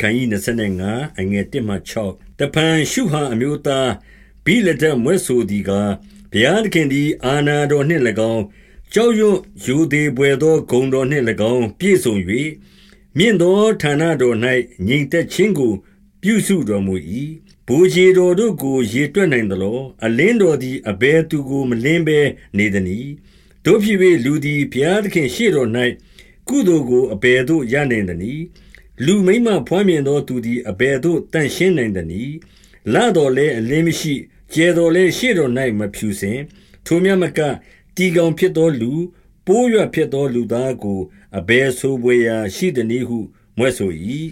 ခန်းကြီး25အငယ်1မှ6တပန်ရှုဟာအမျိုးသားဘိလဒတ်မွဲ့ဆိုသည်ကားဘုရားသခင်သည်အာနာတော်နှင့်၎င်းကြောက်ရွံ့ယူသေးပွေသောဂုံတော်နှင့်၎င်းပြည့်စုံ၍မြင့်သောဌာနတော်၌ငြိမ်သက်ခြင်းကို ပြုစုတော်မူ၏ဘူဂျီတော်တို့ကိုရေတွက်နိုင်သလောအလင်းတော်သည်အဘယ်သူကိုမလင်းဘဲနေသနည်းတို့ဖြစ်၍လူသည်ဘုရားသခင်ရှေ့တော်၌ကုသိုလ်ကိုအဘယ်သို့ရနိုင်သနည်း လူမိမဖွမ်းမြင်သောသူသည် အဘယ်သို့တန့်ရှင်းနိုင်သနည်းလာတော်လဲအလင်းမရှိ ကျဲတော်လဲရှေ့တော်၌မဖြူစင် ထိုမြတ်မက တီကောင်ဖြစ်သောလူ ပိုးရွက်ဖြစ်သော လူသားကို အဘယ်ဆိုပွေရာရှိသည်နည်းဟုမွဲ့ဆို၏